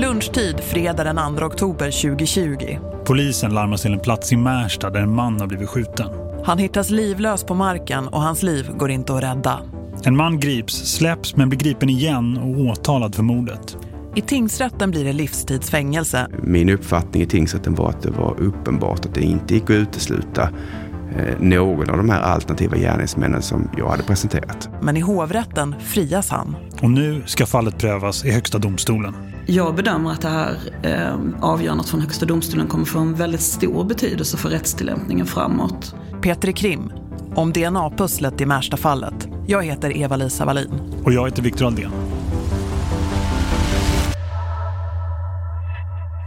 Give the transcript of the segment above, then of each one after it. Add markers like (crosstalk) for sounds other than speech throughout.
Lunchtid fredag den 2 oktober 2020. Polisen larmas till en plats i Märsta där en man har blivit skjuten. Han hittas livlös på marken och hans liv går inte att rädda. En man grips, släpps men blir gripen igen och åtalad för mordet. I tingsrätten blir det livstidsfängelse. Min uppfattning i tingsrätten var att det var uppenbart att det inte gick att utesluta eh, någon av de här alternativa gärningsmännen som jag hade presenterat. Men i hovrätten frias han. Och nu ska fallet prövas i högsta domstolen. Jag bedömer att det här eh, avgörandet från högsta domstolen kommer få en väldigt stor betydelse för rättstillämpningen framåt. Peter Krim, om DNA-pusslet i Märsta-fallet. Jag heter Eva-Lisa Wallin. Och jag heter Viktor Aldén.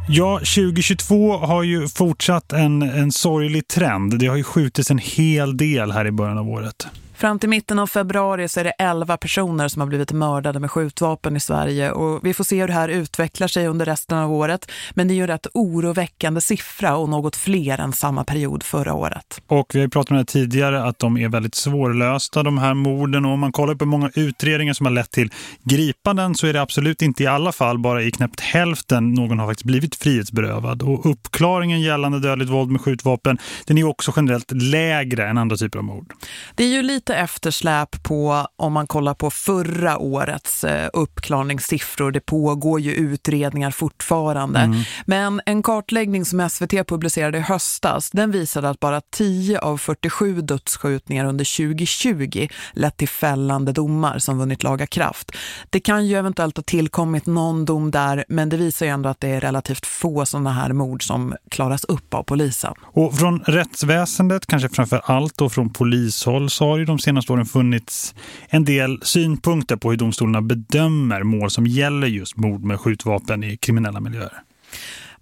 Ja, 2022 har ju fortsatt en, en sorglig trend. Det har ju skjutits en hel del här i början av året. Fram till mitten av februari så är det 11 personer som har blivit mördade med skjutvapen i Sverige och vi får se hur det här utvecklar sig under resten av året. Men det är ju rätt oroväckande siffra och något fler än samma period förra året. Och vi har pratat om det tidigare att de är väldigt svårlösta de här morden och om man kollar på många utredningar som har lett till gripanden så är det absolut inte i alla fall bara i knappt hälften någon har faktiskt blivit frihetsberövad och uppklaringen gällande dödligt våld med skjutvapen den är ju också generellt lägre än andra typer av mord. Det är ju lite lite eftersläp på om man kollar på förra årets eh, uppklarningssiffror. Det pågår ju utredningar fortfarande. Mm. Men en kartläggning som SVT publicerade i höstas, den visade att bara 10 av 47 dödsskjutningar under 2020 lett till fällande domar som vunnit laga kraft. Det kan ju eventuellt ha tillkommit någon dom där, men det visar ju ändå att det är relativt få sådana här mord som klaras upp av polisen. Och från rättsväsendet, kanske framför allt och från polishåll, så har ju de senaste åren funnits en del synpunkter på hur domstolarna bedömer mål som gäller just mord med skjutvapen i kriminella miljöer.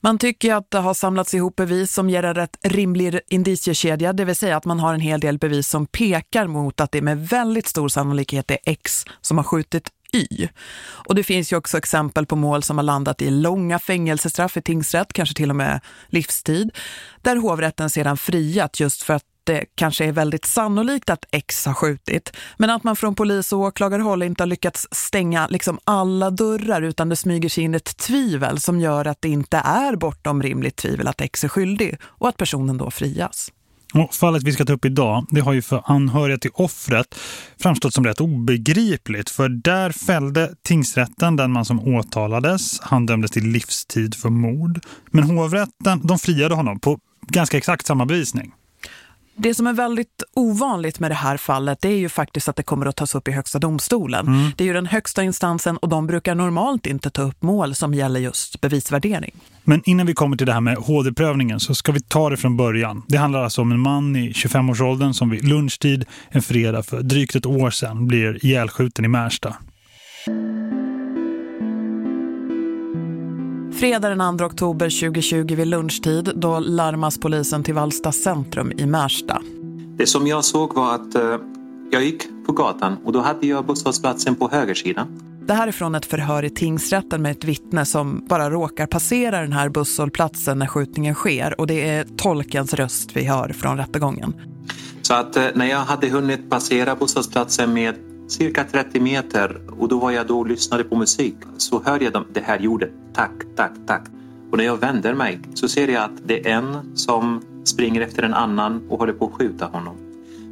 Man tycker att det har samlats ihop bevis som ger en rätt rimlig indiciekedja, det vill säga att man har en hel del bevis som pekar mot att det med väldigt stor sannolikhet är X som har skjutit Y. Och det finns ju också exempel på mål som har landat i långa fängelsestraff i tingsrätt, kanske till och med livstid, där hovrätten sedan friat just för att det kanske är väldigt sannolikt att X har skjutit. Men att man från polis och åklagarhåll inte har lyckats stänga liksom alla dörrar utan det smyger sig in ett tvivel som gör att det inte är bortom rimligt tvivel att X är skyldig och att personen då frias. Och fallet vi ska ta upp idag, det har ju för anhöriga till offret framstått som rätt obegripligt. För där fällde tingsrätten den man som åtalades. Han dömdes till livstid för mord. Men hovrätten, de friade honom på ganska exakt samma bevisning. Det som är väldigt ovanligt med det här fallet det är ju faktiskt att det kommer att tas upp i högsta domstolen. Mm. Det är ju den högsta instansen och de brukar normalt inte ta upp mål som gäller just bevisvärdering. Men innan vi kommer till det här med HD-prövningen så ska vi ta det från början. Det handlar alltså om en man i 25-årsåldern som vid lunchtid en fredag för drygt ett år sedan blir ihjälskjuten i Märsta. Fredag den 2 oktober 2020 vid lunchtid då larmas polisen till Valsta centrum i Märsta. Det som jag såg var att uh, jag gick på gatan och då hade jag bostadsplatsen på högersidan. Det här är från ett förhör i tingsrätten med ett vittne som bara råkar passera den här busshållplatsen när skjutningen sker och det är tolkens röst vi hör från rättegången. Så att uh, när jag hade hunnit passera bostadsplatsen med cirka 30 meter och då var jag då och lyssnade på musik så hörde jag det här ljudet, tack, tack, tack. Och när jag vänder mig så ser jag att det är en som springer efter en annan och håller på att skjuta honom.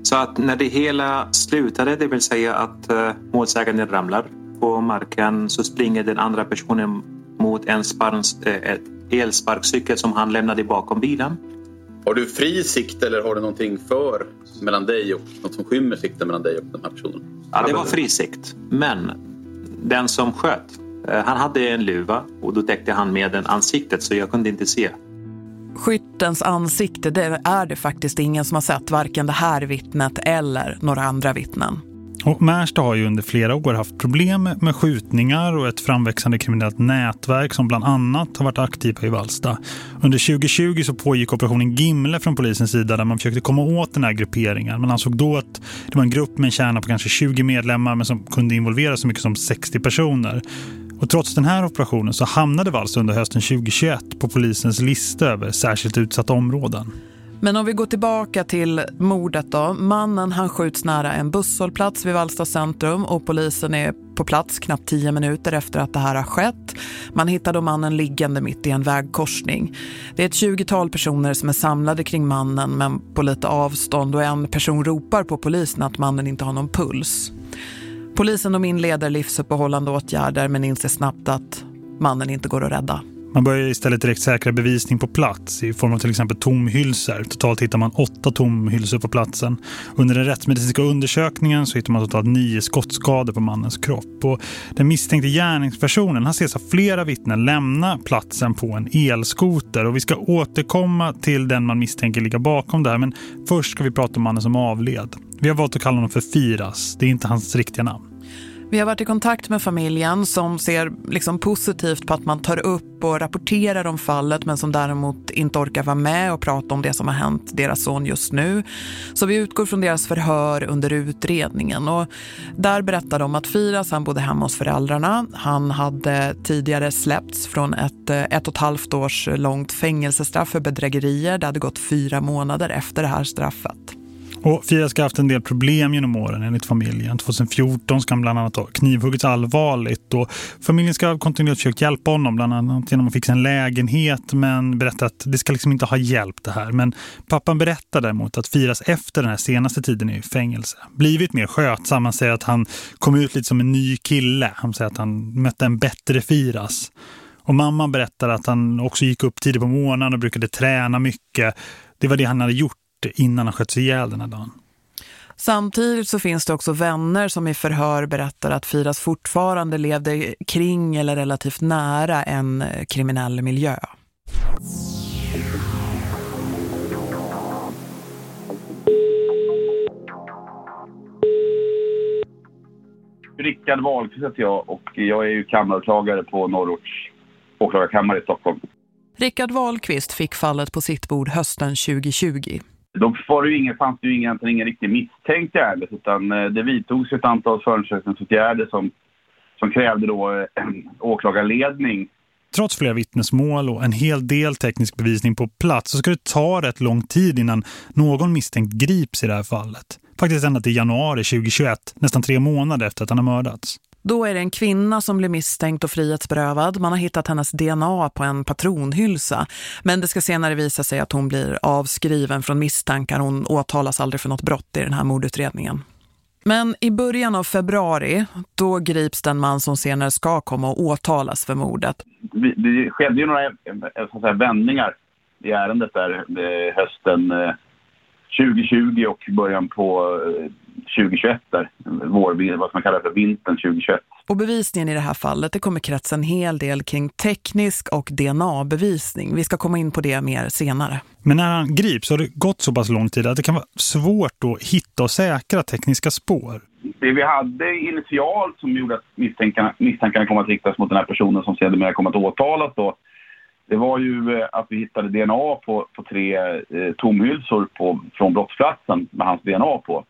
Så att när det hela slutade, det vill säga att eh, målsäganden ramlar på marken så springer den andra personen mot en sparns, äh, elsparkcykel som han lämnade bakom bilen. Har du fri sikt eller har du någonting för mellan dig och något som skymmer sikten mellan dig och den här personen? Ja, det var fri sikt. Men den som sköt, eh, han hade en luva och då täckte han med den ansiktet så jag kunde inte se. Skyttens ansikte, det är det faktiskt ingen som har sett, varken det här vittnet eller några andra vittnen. Och Märsta har ju under flera år haft problem med skjutningar och ett framväxande kriminellt nätverk som bland annat har varit aktiva i Valsta. Under 2020 så pågick operationen Gimle från polisens sida där man försökte komma åt den här grupperingen. Man ansåg då att det var en grupp med en kärna på kanske 20 medlemmar men som kunde involvera så mycket som 60 personer. Och trots den här operationen så hamnade Valsta under hösten 2021 på polisens lista över särskilt utsatta områden. Men om vi går tillbaka till mordet då. Mannen han skjuts nära en busshållplats vid Valsta centrum och polisen är på plats knappt tio minuter efter att det här har skett. Man hittar då mannen liggande mitt i en vägkorsning. Det är ett tjugotal personer som är samlade kring mannen men på lite avstånd och en person ropar på polisen att mannen inte har någon puls. Polisen de inleder livsuppehållande åtgärder men inser snabbt att mannen inte går att rädda. Man börjar istället direkt säkra bevisning på plats i form av till exempel tomhylsor. Totalt hittar man åtta tomhylsor på platsen. Under den rättsmedicinska undersökningen så hittar man totalt nio skottskador på mannens kropp. Och den misstänkte gärningspersonen han ses av flera vittnen lämna platsen på en elskoter. Och vi ska återkomma till den man misstänker ligga bakom det här. Men först ska vi prata om mannen som avled. Vi har valt att kalla honom för Firas. Det är inte hans riktiga namn. Vi har varit i kontakt med familjen som ser liksom positivt på att man tar upp och rapporterar om fallet men som däremot inte orkar vara med och prata om det som har hänt deras son just nu. Så vi utgår från deras förhör under utredningen och där berättar de att Firas han bodde hemma hos föräldrarna. Han hade tidigare släppts från ett eh, ett och ett halvt års långt fängelsestraff för bedrägerier. Det hade gått fyra månader efter det här straffet. Och Fia ska ha haft en del problem genom åren enligt familjen. 2014 ska han bland annat ha knivhuggits allvarligt och familjen ska ha kontinuerligt försökt hjälpa honom bland annat genom att fixa en lägenhet men berättar att det ska liksom inte ha hjälpt det här. Men pappan berättar däremot att Firas efter den här senaste tiden i fängelse blivit mer skötsam. Han säger att han kom ut lite som en ny kille. Han säger att han mötte en bättre Firas. Och mamma berättar att han också gick upp tidigt på morgonen och brukade träna mycket. Det var det han hade gjort innan han sköts ihjäl den här dagen. Samtidigt så finns det också vänner som i förhör berättar att Firas fortfarande levde kring eller relativt nära en kriminell miljö. Rickard Wahlqvist heter jag och jag är ju kammaråklagare på Norrorts åklagarkammare i Stockholm. Rickard Wahlqvist fick fallet på sitt bord hösten 2020. Då var det ju ingen, fanns det ju egentligen ingen riktigt misstänkt i ärendet utan eh, det vidtogs ett antal förundersökningsåtgärder som, som krävde då en eh, (clears throat) åklagarledning. Trots flera vittnesmål och en hel del teknisk bevisning på plats så ska det ta rätt lång tid innan någon misstänkt grips i det här fallet. Faktiskt ända till januari 2021, nästan tre månader efter att han har mördats. Då är det en kvinna som blir misstänkt och frihetsberövad. Man har hittat hennes DNA på en patronhylsa. Men det ska senare visa sig att hon blir avskriven från misstankar. Hon åtalas aldrig för något brott i den här mordutredningen. Men i början av februari, då grips den man som senare ska komma och åtalas för mordet. Det skedde ju några så att säga, vändningar i ärendet där eh, hösten eh, 2020 och början på eh, 2021 där, vår, vad man kallar för vintern 2021. Och bevisningen i det här fallet, det kommer kretsa en hel del kring teknisk och DNA-bevisning. Vi ska komma in på det mer senare. Men när han grips har det gått så pass lång tid att det kan vara svårt att hitta och säkra tekniska spår. Det vi hade initialt som gjorde att misstänkarna, misstänkarna kom att riktas mot den här personen som sedermera kom att åtalas då, det var ju eh, att vi hittade DNA på, på tre eh, tomhylsor på, från brottsplatsen med hans DNA på.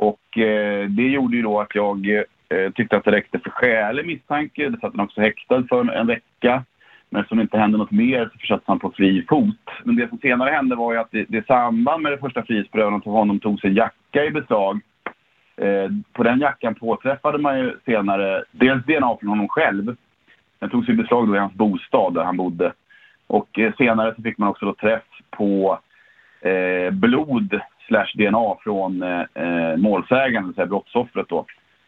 Och eh, det gjorde ju då att jag eh, tyckte att det räckte för skälig misstanke. Det satt han också häktad för en vecka. Men eftersom det inte hände något mer så försattes han på fri fot. Men det som senare hände var ju att det, i samband med det första frihetsberövandet av honom togs en jacka i beslag. Eh, på den jackan påträffade man ju senare dels DNA från honom själv. Den togs i beslag då i hans bostad där han bodde. Och eh, senare så fick man också då träff på eh, blod slash DNA från eh, eh målsägaren, det vill säga brottsoffret då,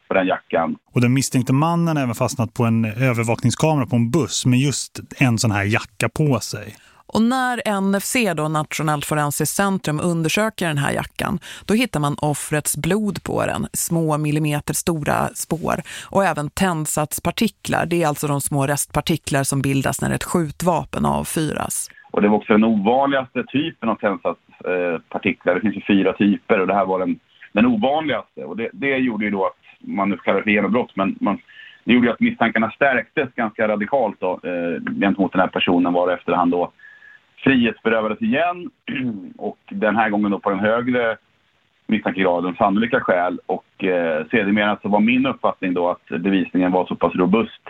på den jackan. Och den misstänkte mannen har även fastnat på en övervakningskamera på en buss med just en sån här jacka på sig. Och när NFC, då Nationellt Forensiskt Centrum, undersöker den här jackan, då hittar man offrets blod på den, små millimeter stora spår och även tändsatspartiklar. Det är alltså de små restpartiklar som bildas när ett skjutvapen avfyras. Och det var också den ovanligaste typen av tändsatspartiklar. Det finns ju fyra typer och det här var den, den ovanligaste. Och det, det gjorde ju då att man nu kallar det för genombrott, men man, det gjorde ju att misstankarna stärktes ganska radikalt då, eh, gentemot den här personen var efter han då frihetsberövades igen (clears throat) och den här gången då på den högre misstankegraden sannolika skäl och eh, sedermera så var min uppfattning då att bevisningen var så pass robust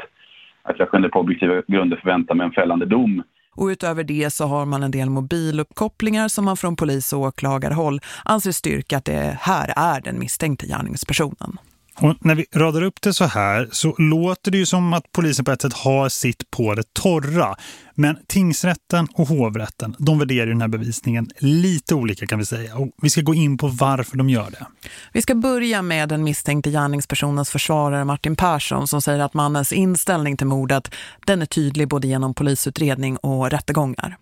att jag kunde på objektiva grunder förvänta mig en fällande dom och utöver det så har man en del mobiluppkopplingar som man från polis- och åklagarhåll anser styrka att det här är den misstänkte gärningspersonen. Och när vi radar upp det så här så låter det ju som att polisen på ett sätt har sitt på det torra. Men tingsrätten och hovrätten, de värderar den här bevisningen lite olika kan vi säga. Och vi ska gå in på varför de gör det. Vi ska börja med den misstänkte gärningspersonens försvarare Martin Persson som säger att mannens inställning till mordet den är tydlig både genom polisutredning och rättegångar.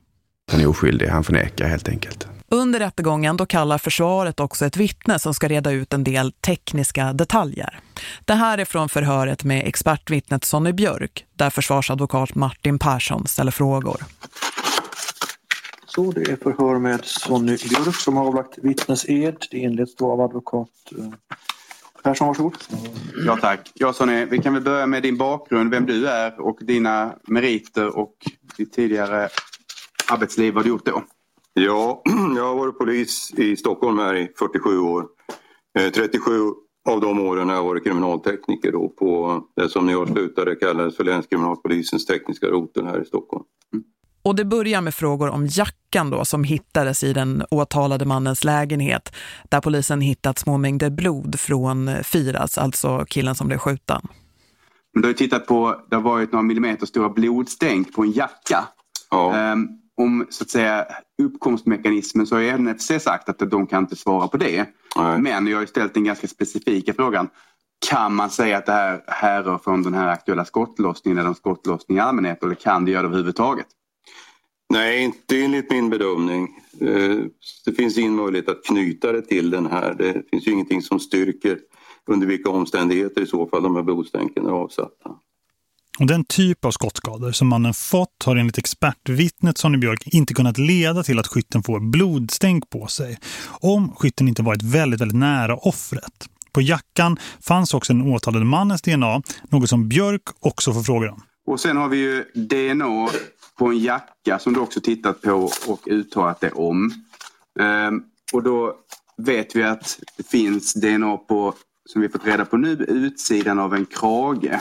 Han är oskyldig, han förnekar helt enkelt. Under rättegången då kallar försvaret också ett vittne som ska reda ut en del tekniska detaljer. Det här är från förhöret med expertvittnet Sonny Björk där försvarsadvokat Martin Persson ställer frågor. Så det är förhör med Sonny Björk som har avlagt vittnesed. Det inleds då av advokat eh, Persson, varsågod. Ja tack. Ja Sonny, vi kan väl börja med din bakgrund, vem du är och dina meriter och ditt tidigare arbetsliv. Vad du gjort då? Ja, (clears throat) jag har varit polis i Stockholm här i 47 år. 37 eh, av de åren har jag varit kriminaltekniker då på det som när jag slutade kallades för länskriminalpolisens tekniska roten här i Stockholm. Mm. Och det börjar med frågor om jackan då som hittades i den åtalade mannens lägenhet där polisen hittat små mängder blod från Firas, alltså killen som blev skjuten. Du har tittat på, det har varit några millimeter stora blodstänk på en jacka. Ja. Um, om så att säga uppkomstmekanismen så har NFC sagt att de kan inte svara på det. Nej. Men jag har ställt den ganska specifika frågan. Kan man säga att det här härrör från den här aktuella skottlossningen eller en skottlossning i allmänhet eller kan det göra det överhuvudtaget? Nej, inte enligt min bedömning. Eh, det finns ingen möjlighet att knyta det till den här. Det finns ju ingenting som styrker under vilka omständigheter i så fall de här blodstänken är avsatta. Och den typ av skottskador som mannen fått har enligt expertvittnet Sonny Björk inte kunnat leda till att skytten får blodstänk på sig. Om skytten inte varit väldigt, väldigt nära offret. På jackan fanns också den åtalade mannens DNA, något som Björk också får frågor om. Och sen har vi ju DNA på en jacka som du också tittat på och uttalat det om. Ehm, och då vet vi att det finns DNA på, som vi fått reda på nu, utsidan av en krage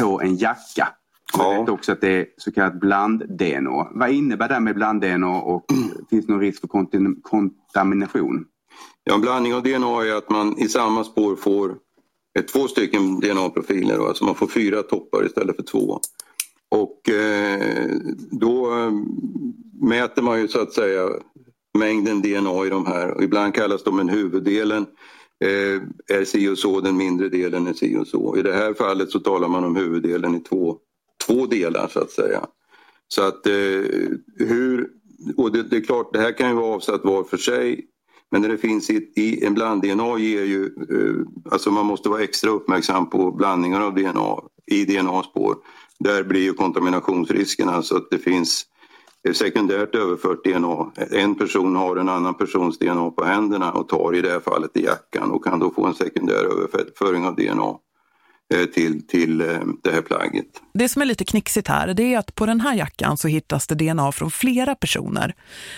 på en jacka. Ja. Jag vet också att det är så kallat bland-DNA. Vad innebär det med bland-DNA och (clears throat) finns det någon risk för kontamination? Ja, en blandning av DNA är att man i samma spår får två stycken DNA-profiler. Alltså man får fyra toppar istället för två. Och eh, då eh, mäter man ju så att säga mängden DNA i de här. Och ibland kallas de en huvuddelen eh, är si och så, den mindre delen är si och så. I det här fallet så talar man om huvuddelen i två, två delar så att säga. Så att eh, hur, och det, det, är klart det här kan ju vara avsatt var för sig men när det finns i, i en bland-DNA ger ju, eh, alltså man måste vara extra uppmärksam på blandningar av DNA i DNA-spår. Där blir ju kontaminationsrisken alltså att det finns sekundärt överfört DNA. En person har en annan persons DNA på händerna och tar i det här fallet i jackan och kan då få en sekundär överföring av DNA eh, till, till eh, det här plagget. Det som är lite knixigt här det är att på den här jackan så hittas det DNA från flera personer.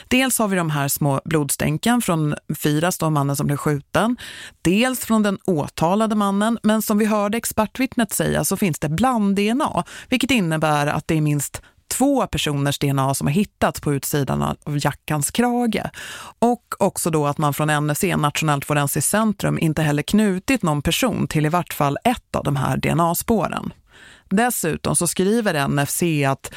Dels har vi de här små blodstänken från Firas, då mannen som blev skjuten. Dels från den åtalade mannen, men som vi hörde expertvittnet säga så finns det bland-DNA. Vilket innebär att det är minst två personers DNA som har hittats på utsidan av jackans krage. Och också då att man från NFC, Nationellt Forensiskt Centrum, inte heller knutit någon person till i vart fall ett av de här DNA-spåren. Dessutom så skriver NFC att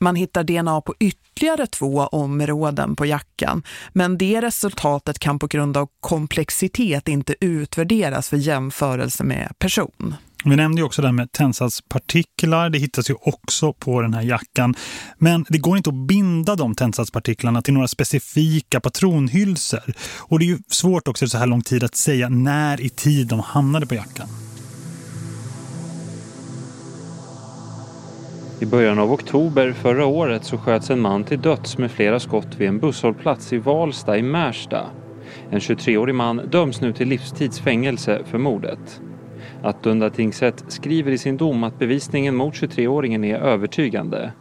man hittar DNA på ytterligare två områden på jackan. Men det resultatet kan på grund av komplexitet inte utvärderas för jämförelse med person. Vi nämnde ju också det här med tändsatspartiklar. Det hittas ju också på den här jackan. Men det går inte att binda de tändsatspartiklarna till några specifika patronhylsor. Och det är ju svårt också så här lång tid att säga när i tid de hamnade på jackan. I början av oktober förra året så sköts en man till döds med flera skott vid en busshållplats i Valsta i Märsta. En 23-årig man döms nu till livstidsfängelse för mordet. Attunda tingsrätt skriver i sin dom att bevisningen mot 23-åringen är övertygande.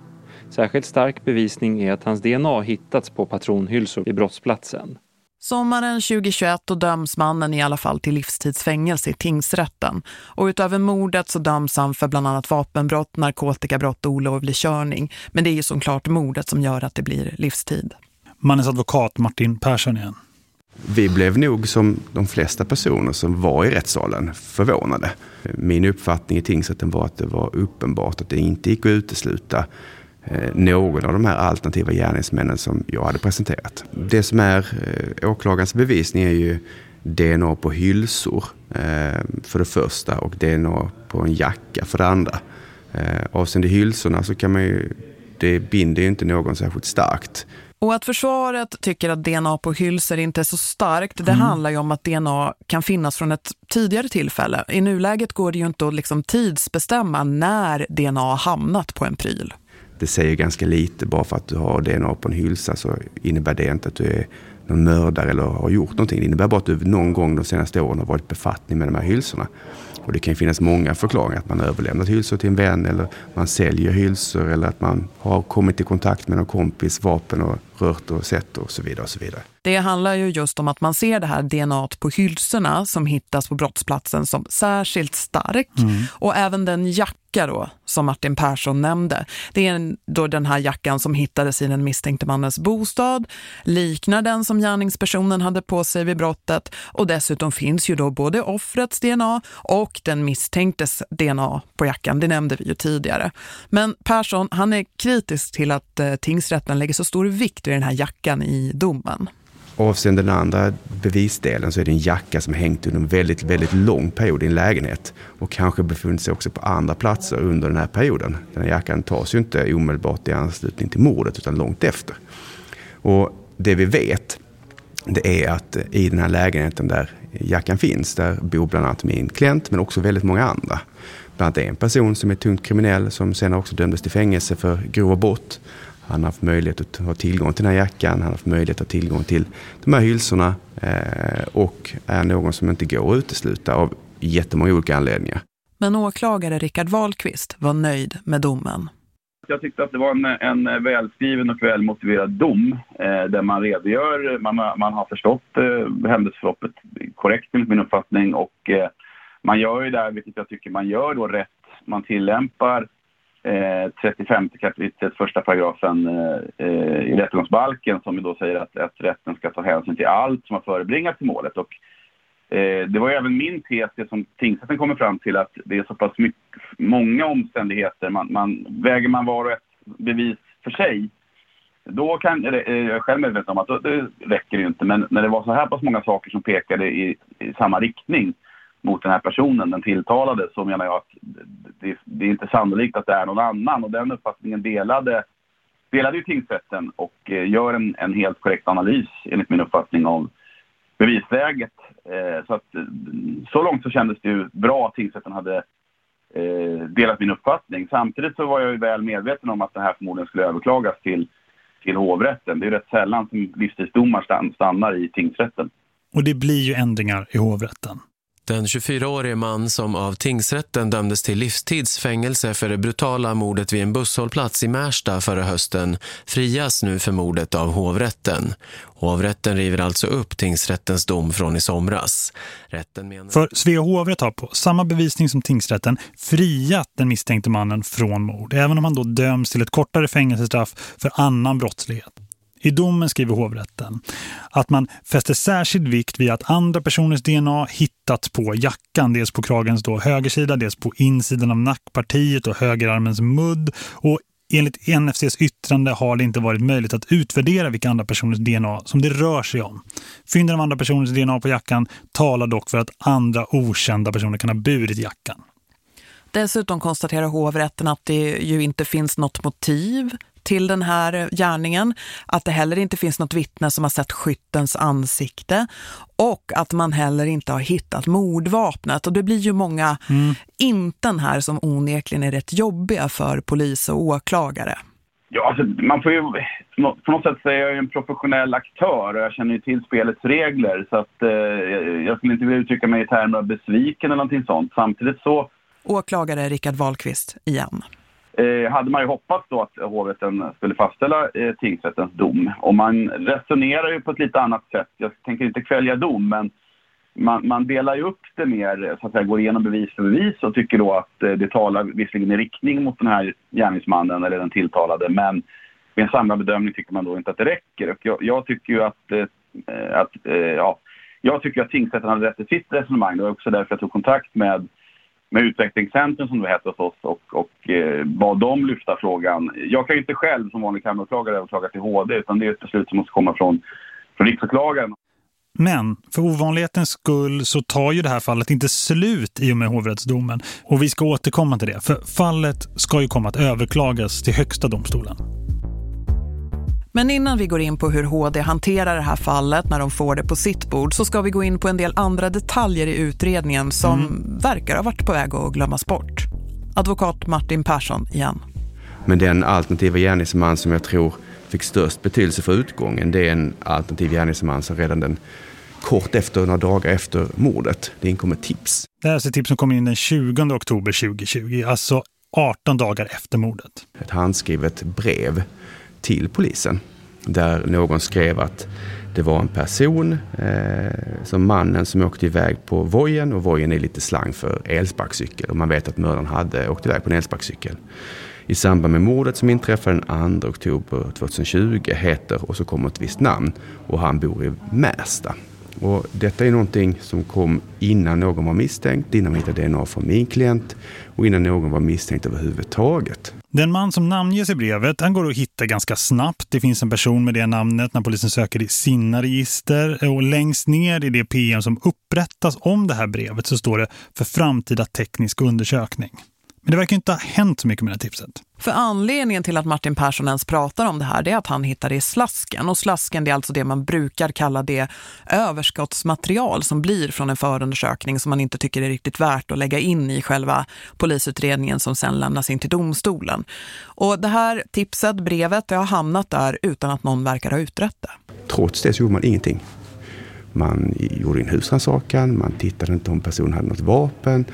Särskilt stark bevisning är att hans DNA hittats på patronhylsor vid brottsplatsen. Sommaren 2021 då döms mannen i alla fall till livstidsfängelse i tingsrätten. Och utöver mordet så döms han för bland annat vapenbrott, narkotikabrott och olovlig körning. Men det är ju såklart mordet som gör att det blir livstid. Mannens advokat Martin Persson igen. Vi blev nog som de flesta personer som var i rättssalen förvånade. Min uppfattning i tingsrätten var att det var uppenbart att det inte gick att utesluta eh, någon av de här alternativa gärningsmännen som jag hade presenterat. Det som är eh, åklagarens bevisning är ju DNA på hylsor eh, för det första och DNA på en jacka för det andra. Avseende hylsorna så kan man ju, det binder ju inte någon särskilt starkt. Och att försvaret tycker att DNA på hylsor inte är så starkt, det mm. handlar ju om att DNA kan finnas från ett tidigare tillfälle. I nuläget går det ju inte att liksom tidsbestämma när DNA har hamnat på en pryl det säger ganska lite. Bara för att du har DNA på en hylsa så innebär det inte att du är någon mördare eller har gjort någonting. Det innebär bara att du någon gång de senaste åren har varit befattning med de här hylsorna. Och det kan finnas många förklaringar. Att man har överlämnat hylsor till en vän eller man säljer hylsor eller att man har kommit i kontakt med någon kompis, vapen och rört och sett och så vidare. Och så vidare. Det handlar ju just om att man ser det här DNA på hylsorna som hittas på brottsplatsen som särskilt stark. Mm. Och även den jacka då, som Martin Persson nämnde. Det är då den här jackan som hittades i den misstänkte mannens bostad. Liknar den som gärningspersonen hade på sig vid brottet. Och dessutom finns ju då både offrets DNA och den misstänktes DNA på jackan. Det nämnde vi ju tidigare. Men Persson, han är kritisk till att eh, tingsrätten lägger så stor vikt i den här jackan i domen. Avseende den andra bevisdelen så är det en jacka som hängt under en väldigt, väldigt lång period i en lägenhet och kanske befunnit sig också på andra platser under den här perioden. Den här jackan tas ju inte omedelbart i anslutning till mordet utan långt efter. Och det vi vet det är att i den här lägenheten där jackan finns, där bor bland annat min klient men också väldigt många andra. Bland annat en person som är tungt kriminell som senare också dömdes till fängelse för grova brott. Han har haft möjlighet att ha tillgång till den här jackan, han har haft möjlighet att ha tillgång till de här hylsorna eh, och är någon som inte går att utesluta av jättemånga olika anledningar. Men åklagare Rickard Wahlqvist var nöjd med domen. Jag tyckte att det var en, en välskriven och välmotiverad dom eh, där man redogör, man, man har förstått eh, händelseförloppet korrekt enligt min uppfattning och eh, man gör ju där, vilket jag tycker man gör då rätt, man tillämpar eh, 35 kapitlet första paragrafen eh, i rättegångsbalken som då säger att, att rätten ska ta hänsyn till allt som har förebringats i målet. Och, eh, det var även min tes, det som tingsrätten kommer fram till, att det är så pass mycket, många omständigheter. Man, man, väger man var och ett bevis för sig, då kan, eh, jag är själv medveten om att då, det räcker ju inte. Men när det var så här pass många saker som pekade i, i samma riktning mot den här personen, den tilltalade, så menar jag att det, det, är inte sannolikt att det är någon annan. Och den uppfattningen delade, delade ju tingsrätten och eh, gör en, en helt korrekt analys enligt min uppfattning av bevisläget. Eh, så, att, eh, så långt så kändes det ju bra att tingsrätten hade eh, delat min uppfattning. Samtidigt så var jag ju väl medveten om att det här förmodligen skulle överklagas till, till hovrätten. Det är rätt sällan som livstidsdomar stannar i tingsrätten. Och det blir ju ändringar i hovrätten. Den 24-årige man som av tingsrätten dömdes till livstidsfängelse för det brutala mordet vid en busshållplats i Märsta förra hösten frias nu för mordet av hovrätten. Hovrätten river alltså upp tingsrättens dom från i somras. Rätten menar... För Svea hovrätt har på samma bevisning som tingsrätten friat den misstänkte mannen från mord, även om han då döms till ett kortare fängelsestraff för annan brottslighet. I domen skriver hovrätten att man fäster särskild vikt vid att andra personers DNA hittats på jackan, dels på kragens då högersida, dels på insidan av nackpartiet och högerarmens mudd och Enligt NFCs yttrande har det inte varit möjligt att utvärdera vilka andra personers DNA som det rör sig om. Fynden av andra personers DNA på jackan talar dock för att andra okända personer kan ha burit jackan. Dessutom konstaterar hovrätten att det ju inte finns något motiv till den här gärningen. Att det heller inte finns något vittne som har sett skyttens ansikte. Och att man heller inte har hittat mordvapnet. Och det blir ju många mm. inten här som onekligen är rätt jobbiga för polis och åklagare. Ja, alltså, man får ju, på något sätt är jag en professionell aktör och jag känner ju till spelets regler så att eh, jag skulle inte vilja uttrycka mig i termer av besviken eller någonting sånt. Samtidigt så... Åklagare Rickard Wahlqvist igen eh, hade man ju hoppats då att hovrätten skulle fastställa eh, tingsrättens dom. Och man resonerar ju på ett lite annat sätt. Jag tänker inte kvälja dom, men man, man delar ju upp det mer, eh, så att säga, går igenom bevis för bevis och tycker då att eh, det talar visserligen i riktning mot den här gärningsmannen eller den tilltalade, men med en samlad bedömning tycker man då inte att det räcker. Och jag, jag tycker ju att, eh, att eh, ja, jag tycker att tingsrätten hade rätt i sitt resonemang. Det var också därför jag tog kontakt med med Utvecklingscentrum som det heter hos oss och, och eh, bad dem lyfta frågan. Jag kan ju inte själv som vanlig kammaråklagare överklaga till HD utan det är ett beslut som måste komma från, från riksåklagaren. Men för ovanlighetens skull så tar ju det här fallet inte slut i och med hovrättsdomen. Och vi ska återkomma till det, för fallet ska ju komma att överklagas till högsta domstolen. Men innan vi går in på hur HD hanterar det här fallet när de får det på sitt bord så ska vi gå in på en del andra detaljer i utredningen som mm. verkar ha varit på väg att glömmas bort. Advokat Martin Persson igen. Men den alternativa gärningsman som jag tror fick störst betydelse för utgången det är en alternativ gärningsman som redan den kort efter, några dagar efter mordet, det inkom ett tips. Det här är ett tips som kom in den 20 oktober 2020, alltså 18 dagar efter mordet. Ett handskrivet brev till polisen. Där någon skrev att det var en person, eh, som mannen som åkte iväg på Vojen och Vojen är lite slang för elsparkcykel och man vet att mördaren hade åkt iväg på en elsparkcykel. I samband med mordet som inträffade den 2 oktober 2020 heter och så kommer ett visst namn och han bor i Märsta. Och detta är någonting som kom innan någon var misstänkt, innan man hittade DNA från min klient och innan någon var misstänkt överhuvudtaget. Den man som namnges i brevet, han går att hitta ganska snabbt. Det finns en person med det namnet när polisen söker i sina register. Och längst ner i det PM som upprättas om det här brevet så står det för framtida teknisk undersökning. Men det verkar inte ha hänt så mycket med det här tipset. För anledningen till att Martin Persson ens pratar om det här det är att han hittar det i slasken. Och slasken det är alltså det man brukar kalla det överskottsmaterial som blir från en förundersökning som man inte tycker är riktigt värt att lägga in i själva polisutredningen som sen lämnas in till domstolen. Och det här tipset, brevet, det har hamnat där utan att någon verkar ha utrett det. Trots det så gjorde man ingenting. Man gjorde en husrannsakan, man tittade inte om personen hade något vapen-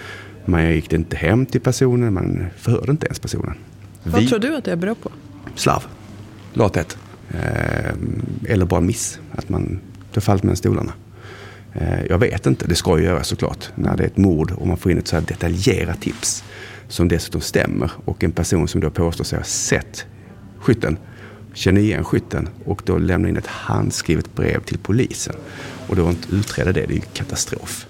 man gick inte hem till personen, man förhörde inte ens personen. Vad Vi, tror du att det beror på? Slarv, lathet. Eh, eller bara miss, att man har fallit mellan stolarna. Eh, jag vet inte, det ska ju göras såklart. När det är ett mord och man får in ett så här detaljerat tips som dessutom stämmer och en person som då påstår sig ha sett skytten känner igen skytten och då lämnar in ett handskrivet brev till polisen och då inte utreda det, det är ju katastrof.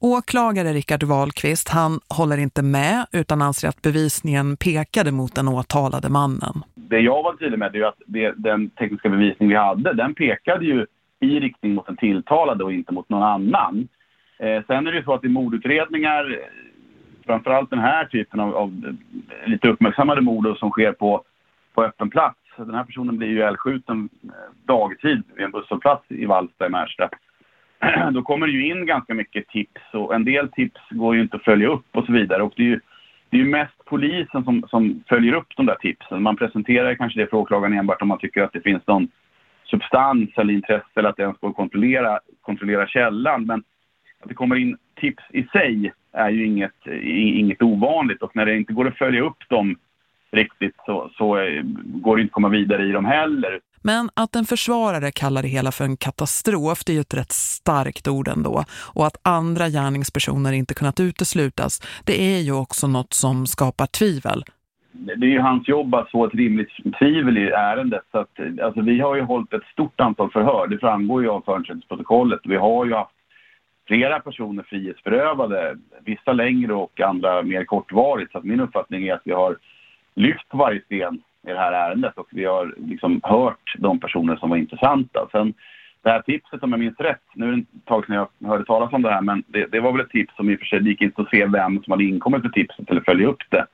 Åklagare Rickard Wahlqvist, han håller inte med utan anser att bevisningen pekade mot den åtalade mannen. Det jag var tydlig med är att det, den tekniska bevisning vi hade, den pekade ju i riktning mot den tilltalade och inte mot någon annan. Eh, sen är det ju så att i mordutredningar, framförallt den här typen av, av lite uppmärksammade mord som sker på, på öppen plats. Den här personen blir ju älgskjuten eh, dagtid vid en busshållplats i Vallsta i Märsta. (clears throat) då kommer det ju in ganska mycket tips och en del tips går ju inte att följa upp och så vidare. Och det är ju, det är ju mest polisen som, som följer upp de där tipsen. Man presenterar kanske det för åklagaren enbart om man tycker att det finns någon substans eller intresse eller att det ens går att kontrollera, kontrollera källan. Men att det kommer in tips i sig är ju inget, inget ovanligt och när det inte går att följa upp dem riktigt så, så eh, går det inte att komma vidare i dem heller. Men att en försvarare kallar det hela för en katastrof, det är ju ett rätt starkt ord ändå. Och att andra gärningspersoner inte kunnat uteslutas, det är ju också något som skapar tvivel. Det är ju hans jobb att få ett rimligt tvivel i ärendet. Så att, alltså, vi har ju hållit ett stort antal förhör, det framgår ju av förundersökningsprotokollet. Vi har ju haft flera personer frihetsberövade, vissa längre och andra mer kortvarigt. Så min uppfattning är att vi har lyft på varje sten i det här ärendet och vi har liksom hört de personer som var intressanta. Sen det här tipset, om jag minns rätt, nu är det ett tag sedan jag hörde talas om det här, men det, det var väl ett tips som i och för sig det gick inte att se vem som hade inkommit med tipset eller följa upp det.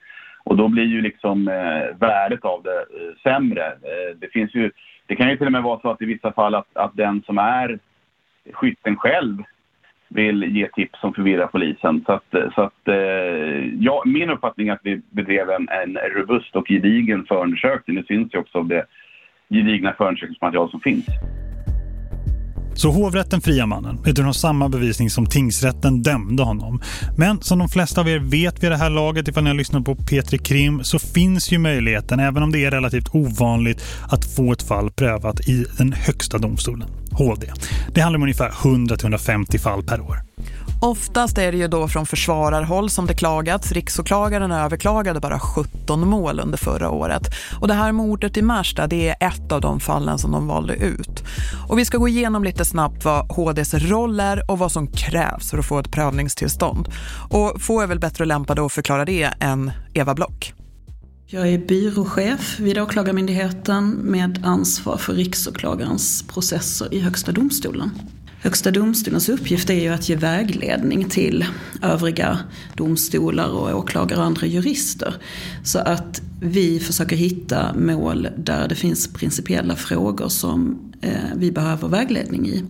Och då blir ju liksom eh, värdet av det eh, sämre. Eh, det finns ju, det kan ju till och med vara så att i vissa fall att, att den som är skytten själv vill ge tips som förvirrar polisen. Så att, så att, eh, ja, min uppfattning är att vi bedrev en, en robust och gedigen förundersökning. Det syns ju också av det gedigna förundersökningsmaterial som finns. Så hovrätten friar mannen utifrån samma bevisning som tingsrätten dömde honom. Men som de flesta av er vet vid det här laget ifall ni har lyssnat på Petri Krim så finns ju möjligheten, även om det är relativt ovanligt, att få ett fall prövat i den högsta domstolen, HD. Det handlar om ungefär 100-150 fall per år. Oftast är det ju då från försvararhåll som det klagats. Riksåklagaren överklagade bara 17 mål under förra året. Och det här mordet i Märsta, det är ett av de fallen som de valde ut. Och vi ska gå igenom lite snabbt vad HDs roll är och vad som krävs för att få ett prövningstillstånd. Och få är väl bättre lämpade att förklara det än Eva Block. Jag är byråchef vid åklagarmyndigheten med ansvar för riksåklagarens processer i Högsta domstolen. Högsta domstolens uppgift är ju att ge vägledning till övriga domstolar och åklagare och andra jurister. Så att vi försöker hitta mål där det finns principiella frågor som eh, vi behöver vägledning i.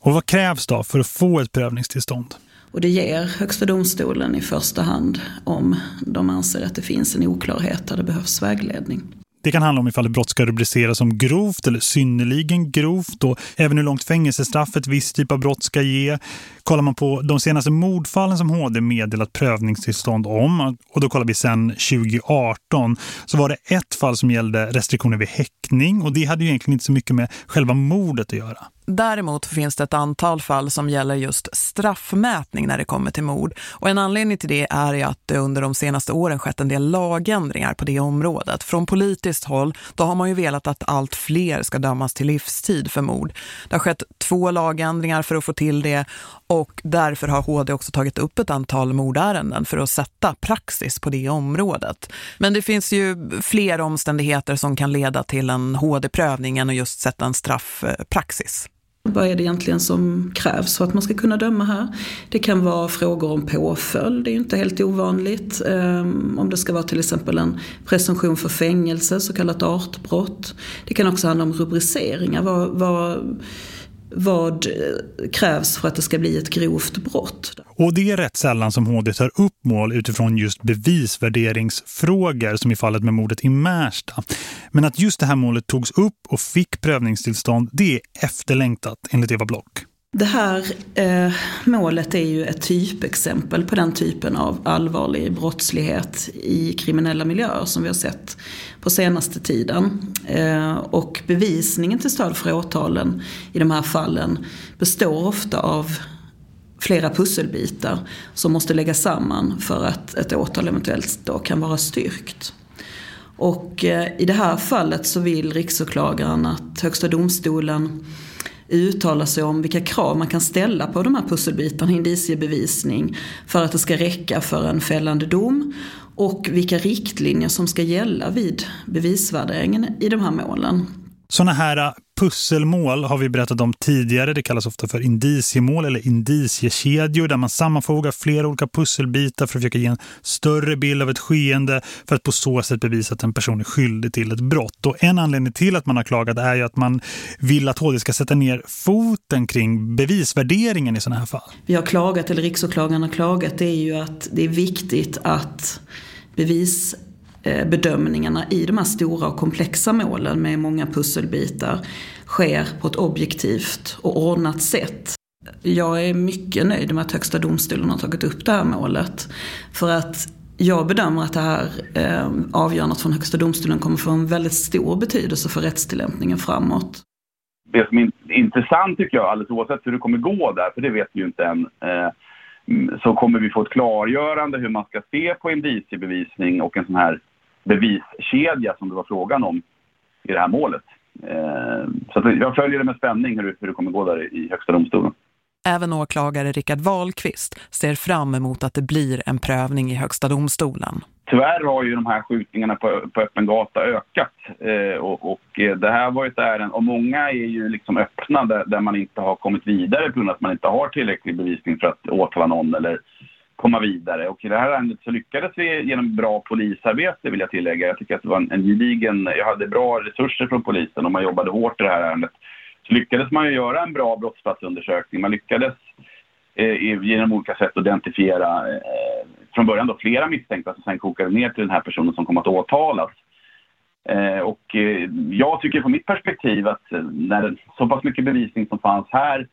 Och vad krävs då för att få ett prövningstillstånd? Och det ger Högsta domstolen i första hand om de anser att det finns en oklarhet där det behövs vägledning. Det kan handla om ifall ett brott ska rubriceras som grovt eller synnerligen grovt och även hur långt fängelsestraffet viss typ av brott ska ge. Kollar man på de senaste mordfallen som HD meddelat prövningstillstånd om och då kollar vi sedan 2018 så var det ett fall som gällde restriktioner vid häckning och det hade ju egentligen inte så mycket med själva mordet att göra. Däremot finns det ett antal fall som gäller just straffmätning när det kommer till mord. Och en anledning till det är att det under de senaste åren skett en del lagändringar på det området. Från politiskt håll då har man ju velat att allt fler ska dömas till livstid för mord. Det har skett två lagändringar för att få till det och därför har HD också tagit upp ett antal mordärenden för att sätta praxis på det området. Men det finns ju fler omständigheter som kan leda till en HD-prövning än att just sätta en straffpraxis. Eh, vad är det egentligen som krävs för att man ska kunna döma här? Det kan vara frågor om påföljd, det är ju inte helt ovanligt. Ehm, om det ska vara till exempel en presumtion för fängelse, så kallat artbrott. Det kan också handla om rubriceringar. Vad, vad vad krävs för att det ska bli ett grovt brott. Och det är rätt sällan som HD tar upp mål utifrån just bevisvärderingsfrågor som i fallet med mordet i Märsta. Men att just det här målet togs upp och fick prövningstillstånd, det är efterlängtat enligt Eva Block. Det här eh, målet är ju ett typexempel på den typen av allvarlig brottslighet i kriminella miljöer som vi har sett på senaste tiden. Eh, och bevisningen till stöd för åtalen i de här fallen består ofta av flera pusselbitar som måste läggas samman för att ett åtal eventuellt då kan vara styrkt. Och eh, i det här fallet så vill riksåklagaren att Högsta domstolen uttala sig om vilka krav man kan ställa på de här pusselbitarna, indiciebevisning, för att det ska räcka för en fällande dom och vilka riktlinjer som ska gälla vid bevisvärderingen i de här målen. Sådana här pusselmål har vi berättat om tidigare. Det kallas ofta för indiciemål eller indiciekedjor där man sammanfogar flera olika pusselbitar för att försöka ge en större bild av ett skeende för att på så sätt bevisa att en person är skyldig till ett brott. Och en anledning till att man har klagat är ju att man vill att HD ska sätta ner foten kring bevisvärderingen i sådana här fall. Vi har klagat, eller riksåklagaren har klagat, det är ju att det är viktigt att bevis Eh, bedömningarna i de här stora och komplexa målen med många pusselbitar sker på ett objektivt och ordnat sätt. Jag är mycket nöjd med att Högsta domstolen har tagit upp det här målet. För att jag bedömer att det här eh, avgörandet från Högsta domstolen kommer få en väldigt stor betydelse för rättstillämpningen framåt. Det som är intressant tycker jag, alldeles oavsett hur det kommer gå där, för det vet vi ju inte än, eh, så kommer vi få ett klargörande hur man ska se på indiciebevisning och en sån här beviskedja som det var frågan om i det här målet. Eh, så jag följer det med spänning hur, hur det kommer gå där i Högsta domstolen. Även åklagare Rickard Wahlqvist ser fram emot att det blir en prövning i Högsta domstolen. Tyvärr har ju de här skjutningarna på, på öppen gata ökat eh, och, och, eh, det här var ett ärende, och många är ju liksom öppna där, där, man inte har kommit vidare på grund av att man inte har tillräcklig bevisning för att åtala någon eller komma vidare. Och i det här ärendet så lyckades vi genom bra polisarbete vill jag tillägga. Jag tycker att det var en, en gedigen, jag hade bra resurser från polisen och man jobbade hårt i det här ärendet. Så lyckades man ju göra en bra brottsplatsundersökning. Man lyckades eh, genom olika sätt identifiera eh, från början då flera misstänkta som sen kokade ner till den här personen som kom att åtalas. Eh, och eh, jag tycker från mitt perspektiv att eh, när så pass mycket bevisning som fanns här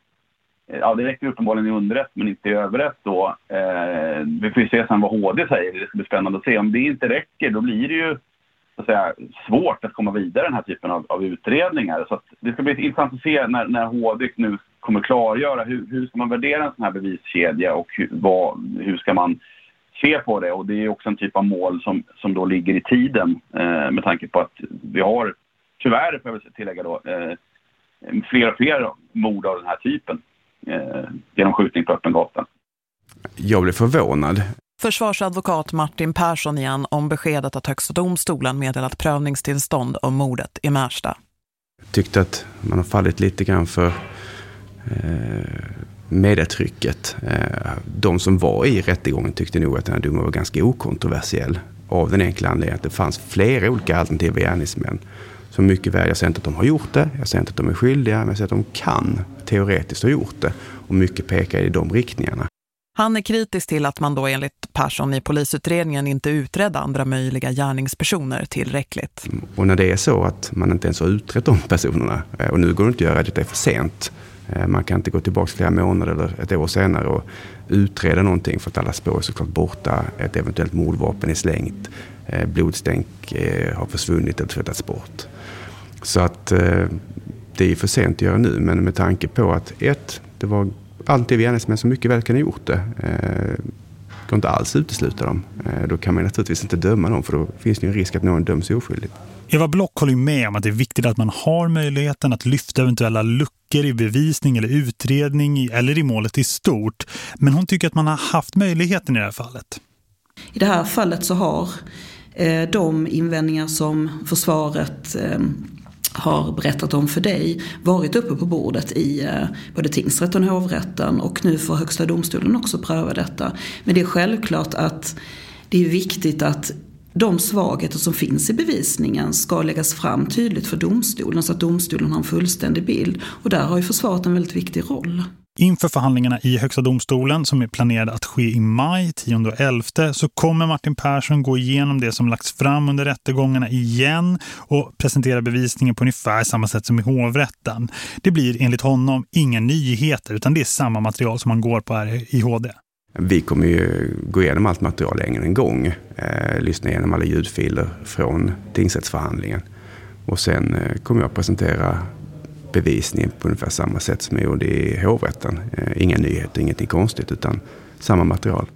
Eh, ja, det räcker uppenbarligen i underrätt men inte i överrätt då. Eh, vi får ju se sen vad HD säger. Det ska bli spännande att se. Om det inte räcker då blir det ju så att säga, svårt att komma vidare i den här typen av, av utredningar. Så det ska bli intressant att se när, när HD nu kommer klargöra hur, hur ska man värdera en sån här beviskedja och hur, vad, hur ska man se på det. Och det är också en typ av mål som, som då ligger i tiden eh, med tanke på att vi har, tyvärr får jag väl tillägga då, eh, fler och fler mord av den här typen genom skjutning på öppen gata. Jag blev förvånad. Försvarsadvokat Martin Persson igen om beskedet att Högsta domstolen meddelat prövningstillstånd om mordet i Märsta. Tyckte att man har fallit lite grann för eh, medietrycket. Eh, de som var i rättegången tyckte nog att den här domen var ganska okontroversiell. Av den enkla anledningen att det fanns flera olika alternativa gärningsmän. Så mycket väl, jag säger inte att de har gjort det, jag säger inte att de är skyldiga, men jag säger att de kan teoretiskt ha gjort det. Och mycket pekar i de riktningarna. Han är kritisk till att man då enligt Persson i polisutredningen inte utredde andra möjliga gärningspersoner tillräckligt. Och när det är så att man inte ens har utrett de personerna, eh, och nu går det inte att göra det, det är för sent. Eh, man kan inte gå tillbaka flera månader eller ett år senare och utreda någonting för att alla spår är såklart borta. Ett eventuellt mordvapen är slängt, eh, blodstänk eh, har försvunnit eller tvättats bort. Så att eh, det är för sent att göra nu, men med tanke på att ett, det var alltid gärningsmän som mycket väl kan ha gjort det. det går inte alls att utesluta dem. Då kan man naturligtvis inte döma dem för då finns det en risk att någon döms oskyldigt. Eva Block håller med om att det är viktigt att man har möjligheten att lyfta eventuella luckor i bevisning eller utredning eller i målet i stort. Men hon tycker att man har haft möjligheten i det här fallet. I det här fallet så har eh, de invändningar som försvaret eh, har berättat om för dig varit uppe på bordet i eh, både tingsrätten och hovrätten och nu får högsta domstolen också pröva detta. Men det är självklart att det är viktigt att de svagheter som finns i bevisningen ska läggas fram tydligt för domstolen så att domstolen har en fullständig bild. Och där har ju försvaret en väldigt viktig roll. Inför förhandlingarna i Högsta domstolen som är planerade att ske i maj 10 och 11 så kommer Martin Persson gå igenom det som lagts fram under rättegångarna igen och presentera bevisningen på ungefär samma sätt som i hovrätten. Det blir enligt honom inga nyheter utan det är samma material som man går på här i HD. Vi kommer ju gå igenom allt material än en gång. Eh, lyssna igenom alla ljudfiler från tingsrättsförhandlingen. Och sen eh, kommer jag presentera bevisningen på ungefär samma sätt som jag gjorde i hovrätten. Eh, inga nyheter, ingenting konstigt utan samma material.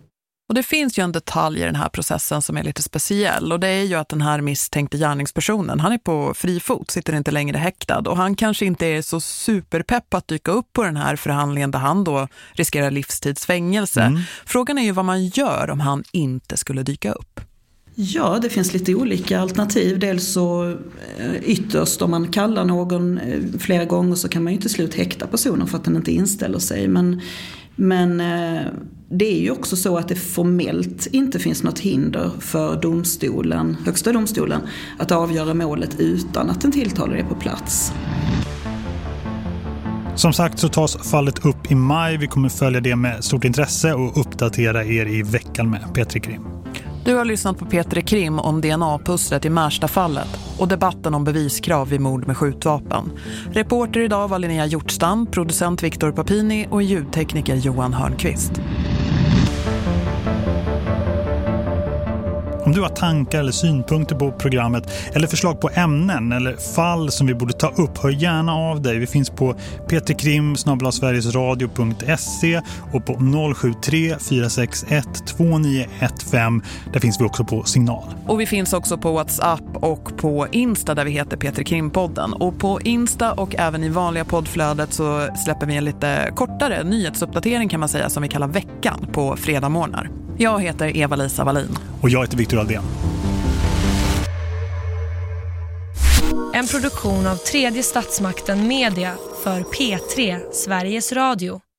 Och det finns ju en detalj i den här processen som är lite speciell och det är ju att den här misstänkte gärningspersonen, han är på fri fot, sitter inte längre häktad och han kanske inte är så superpepp att dyka upp på den här förhandlingen där han då riskerar livstidsfängelse. Mm. Frågan är ju vad man gör om han inte skulle dyka upp. Ja, det finns lite olika alternativ. Dels så eh, ytterst om man kallar någon eh, flera gånger så kan man ju till slut häkta personen för att den inte inställer sig. Men, men eh, det är ju också så att det formellt inte finns något hinder för domstolen, högsta domstolen att avgöra målet utan att den tilltalar är på plats. Som sagt så tas fallet upp i maj. Vi kommer följa det med stort intresse och uppdatera er i veckan med Petri Krim. Du har lyssnat på Peter Krim om DNA-pusslet i Märsta-fallet och debatten om beviskrav vid mord med skjutvapen. Reporter idag var Linnea Hjortstam, producent Viktor Papini och ljudtekniker Johan Hörnqvist. Om du har tankar eller synpunkter på programmet eller förslag på ämnen eller fall som vi borde ta upp, hör gärna av dig. Vi finns på ptkrim.sverigesradio.se och på 073 461 2915. Där finns vi också på signal. Och vi finns också på WhatsApp och på Insta där vi heter Peter Krimpodden. Och på Insta och även i vanliga poddflödet så släpper vi en lite kortare nyhetsuppdatering kan man säga som vi kallar veckan på fredag morgnar. Jag heter Eva-Lisa Wallin. Och jag heter Viktor Aldén. En produktion av tredje statsmakten Media för P3 Sveriges Radio.